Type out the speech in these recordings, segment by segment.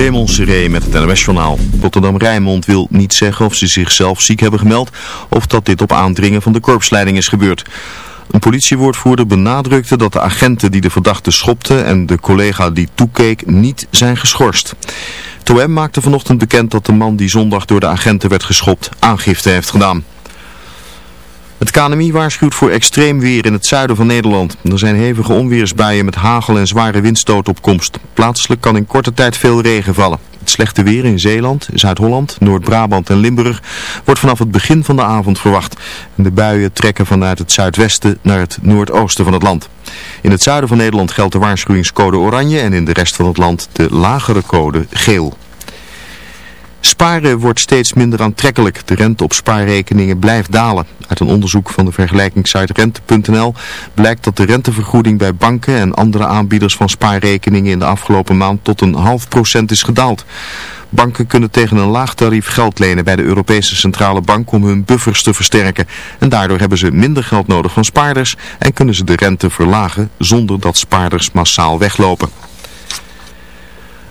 Raymond Seré met het NOS-journaal. Rotterdam-Rijnmond wil niet zeggen of ze zichzelf ziek hebben gemeld... of dat dit op aandringen van de korpsleiding is gebeurd. Een politiewoordvoerder benadrukte dat de agenten die de verdachte schopten... en de collega die toekeek niet zijn geschorst. TOM maakte vanochtend bekend dat de man die zondag door de agenten werd geschopt... aangifte heeft gedaan. Het KNMI waarschuwt voor extreem weer in het zuiden van Nederland. Er zijn hevige onweersbuien met hagel en zware windstoot op komst. Plaatselijk kan in korte tijd veel regen vallen. Het slechte weer in Zeeland, Zuid-Holland, Noord-Brabant en Limburg wordt vanaf het begin van de avond verwacht. de buien trekken vanuit het zuidwesten naar het noordoosten van het land. In het zuiden van Nederland geldt de waarschuwingscode oranje en in de rest van het land de lagere code geel. Sparen wordt steeds minder aantrekkelijk. De rente op spaarrekeningen blijft dalen. Uit een onderzoek van de vergelijkingssite rente.nl blijkt dat de rentevergoeding bij banken en andere aanbieders van spaarrekeningen in de afgelopen maand tot een half procent is gedaald. Banken kunnen tegen een laag tarief geld lenen bij de Europese Centrale Bank om hun buffers te versterken. En daardoor hebben ze minder geld nodig van spaarders en kunnen ze de rente verlagen zonder dat spaarders massaal weglopen.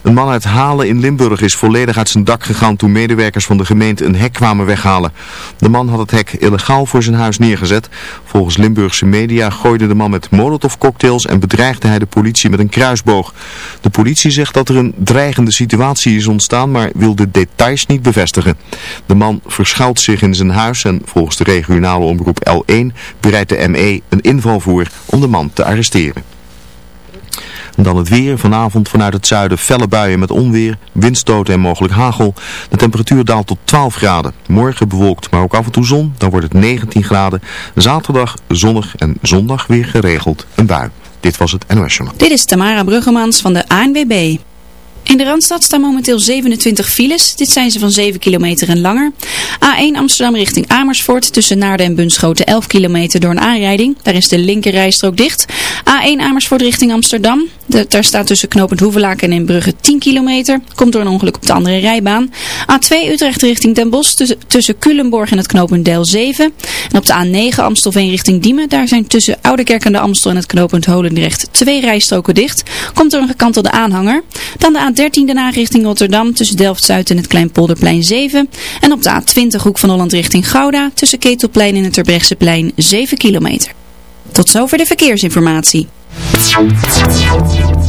Een man uit Halen in Limburg is volledig uit zijn dak gegaan toen medewerkers van de gemeente een hek kwamen weghalen. De man had het hek illegaal voor zijn huis neergezet. Volgens Limburgse media gooide de man met molotovcocktails en bedreigde hij de politie met een kruisboog. De politie zegt dat er een dreigende situatie is ontstaan, maar wil de details niet bevestigen. De man verschuilt zich in zijn huis en volgens de regionale omroep L1 bereidt de ME een inval voor om de man te arresteren. Dan het weer. Vanavond vanuit het zuiden felle buien met onweer, windstoten en mogelijk hagel. De temperatuur daalt tot 12 graden. Morgen bewolkt, maar ook af en toe zon. Dan wordt het 19 graden. Zaterdag zonnig en zondag weer geregeld een bui. Dit was het NOS Journal. Dit is Tamara Bruggemans van de ANWB. In de Randstad staan momenteel 27 files. Dit zijn ze van 7 kilometer en langer. A1 Amsterdam richting Amersfoort tussen Naarden en Bunschoten 11 kilometer door een aanrijding. Daar is de linkerrijstrook dicht. A1 Amersfoort richting Amsterdam. Daar staat tussen knooppunt Hoevelaken en Inbrugge 10 kilometer. Komt door een ongeluk op de andere rijbaan. A2 Utrecht richting Den Bosch tussen, tussen Culemborg en het knooppunt Del 7. En op de A9 Amstelveen richting Diemen. Daar zijn tussen Oudekerk en de Amstel en het knooppunt Holendrecht twee rijstroken dicht. Komt door een gekantelde aanhanger. Dan de A13 Den Haag richting Rotterdam tussen Delft-Zuid en het Kleinpolderplein 7. En op de A20 Hoek van Holland richting Gouda tussen Ketelplein en het Terbrechtseplein 7 kilometer. Tot zover de verkeersinformatie. Thank you.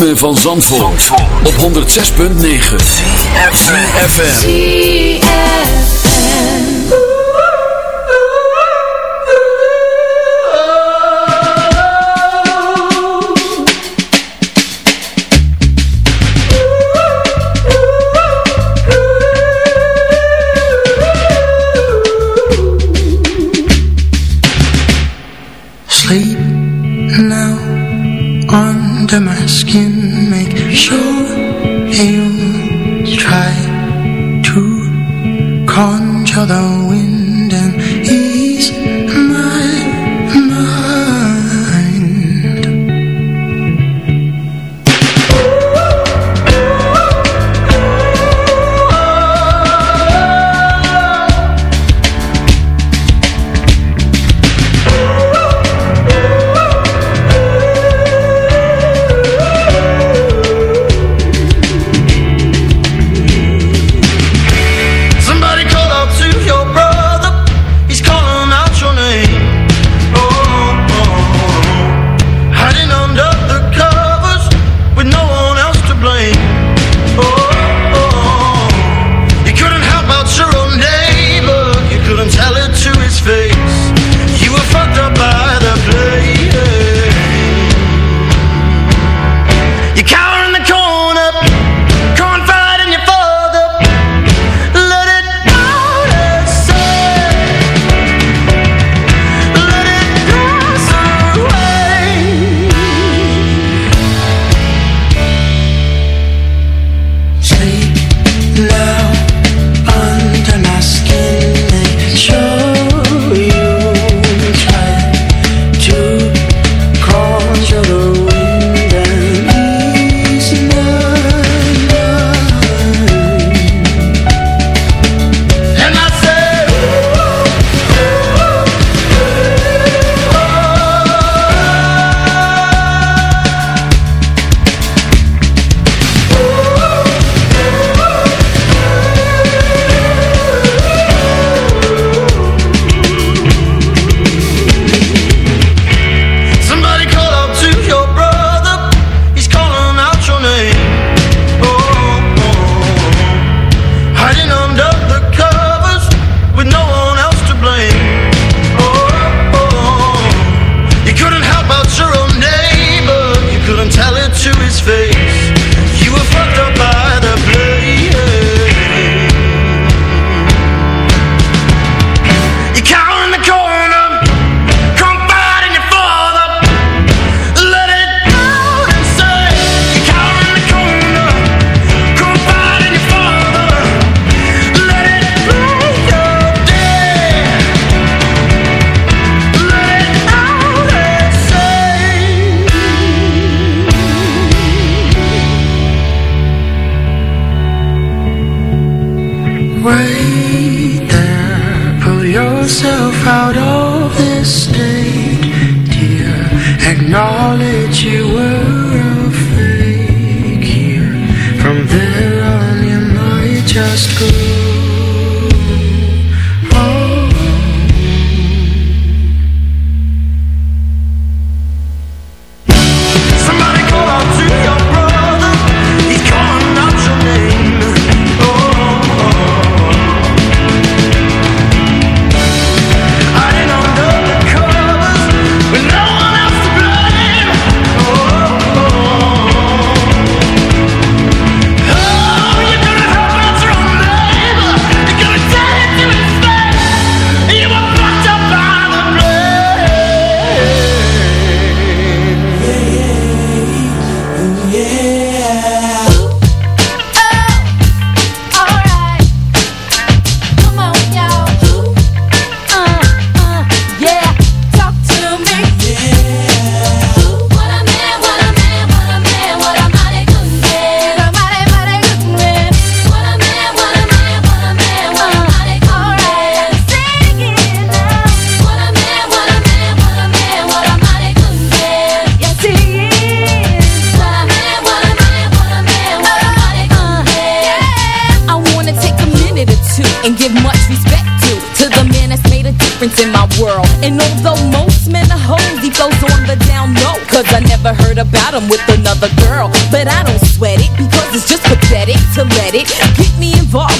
ritme van Zandvoort, op 106.9 CFFM Sleep now under my skin. conjure the wind.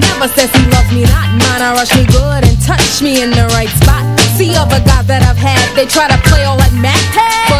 Never says he loves me not. Mine, I rush me good and touch me in the right spot. See other guys that I've had, they try to play all like Mac.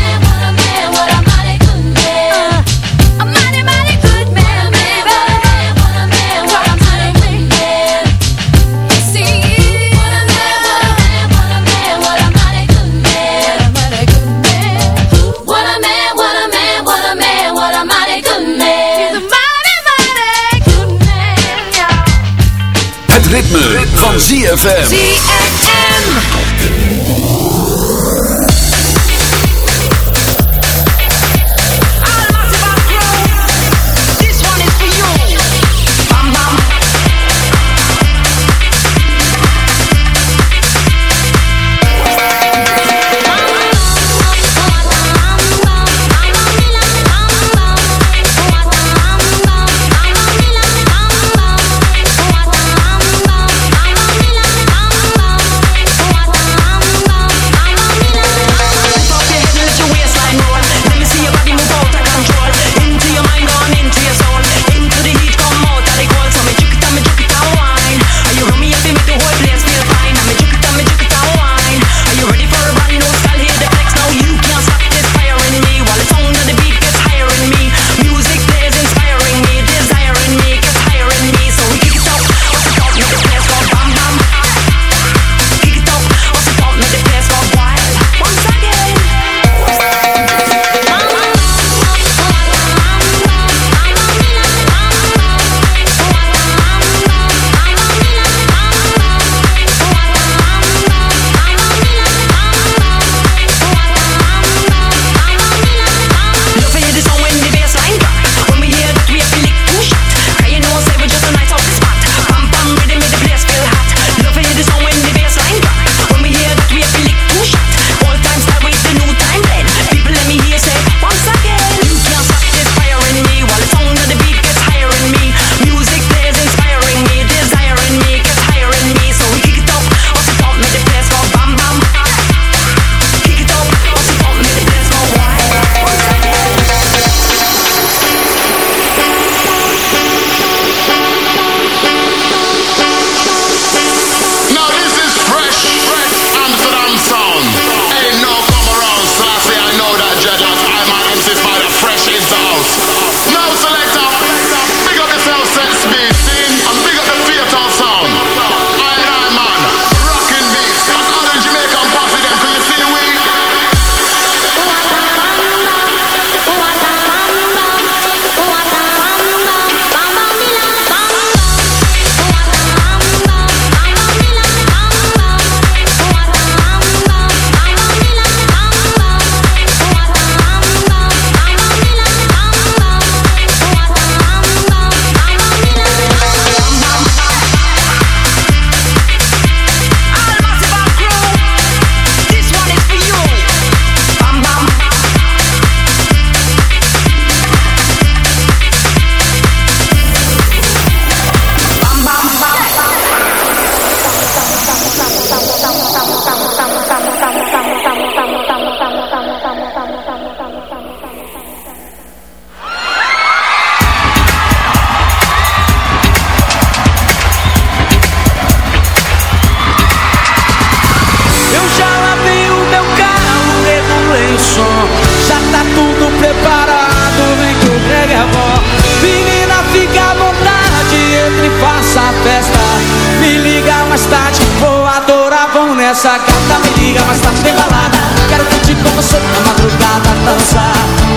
essa gata me liga, mas tá bem balada. Quero curtir com você na madrugada, dança,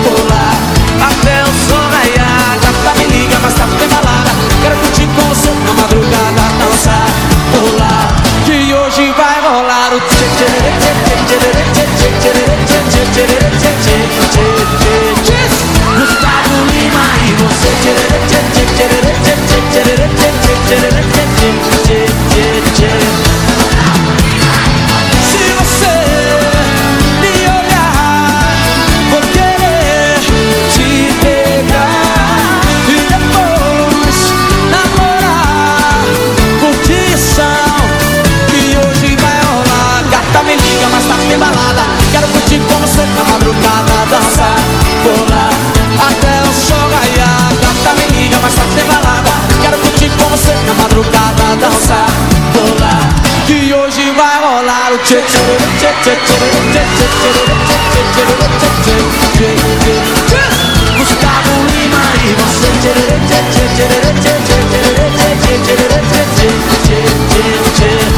pular até o sol raiar. Gata me liga, mas tá bem balada. Quero curtir com você na madrugada, dança, pular. Que hoje vai rolar o tchê tchê tchê tchê tchê tchê tchê tchê tchê tchê tchê Gustavo Lima e você tchê tchê tchê tchê tchê tchê tchê tchê Gustavo Lima e você Tchê, tchê, tchê, tchê, tchê, tchê, tchê, tchê, tchê, tchê, tchê, tchê, tchê, tchê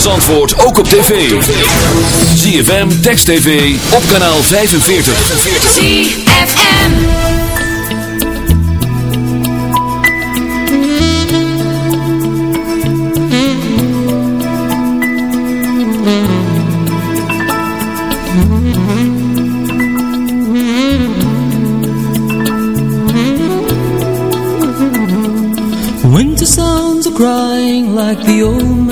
van Zandvoort ook op tv. ZFM, Text TV, op kanaal 45. ZFM. Winter sounds are crying like the old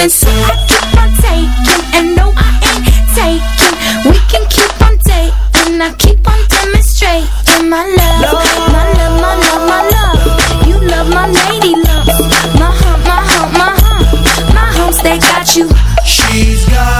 been so I keep on taking, and no, I ain't taking. We can keep on dating, I keep on demonstrating my love, my love, my love, my love. You love my lady love, my hump, my hump, my hump. My humps they got you. She's got.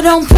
don't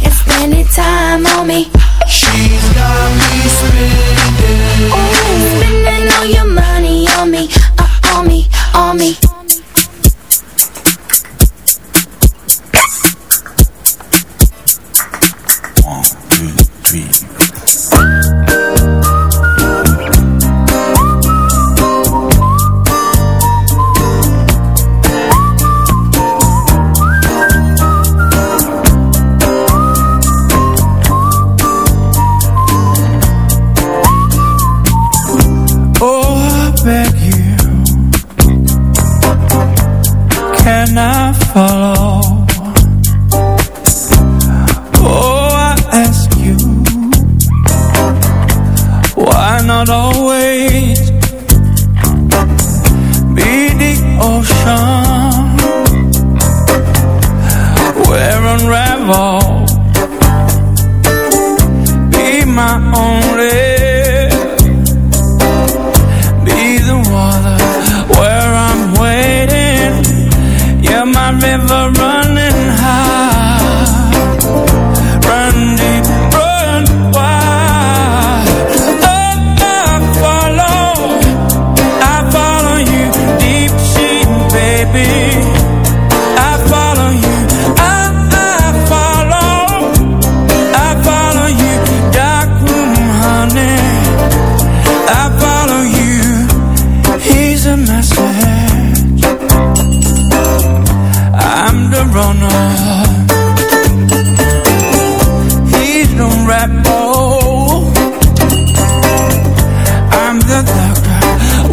spending time on me. She's got me spinning.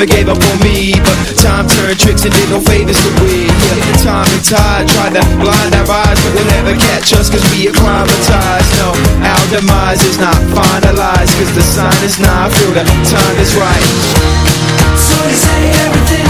never gave up on me But time turned tricks and did no favors to me. yeah, Time and tide tried to blind our eyes But they'll never catch us cause we acclimatized. No, our demise is not finalized Cause the sign is not, I feel the time is right. So they say everything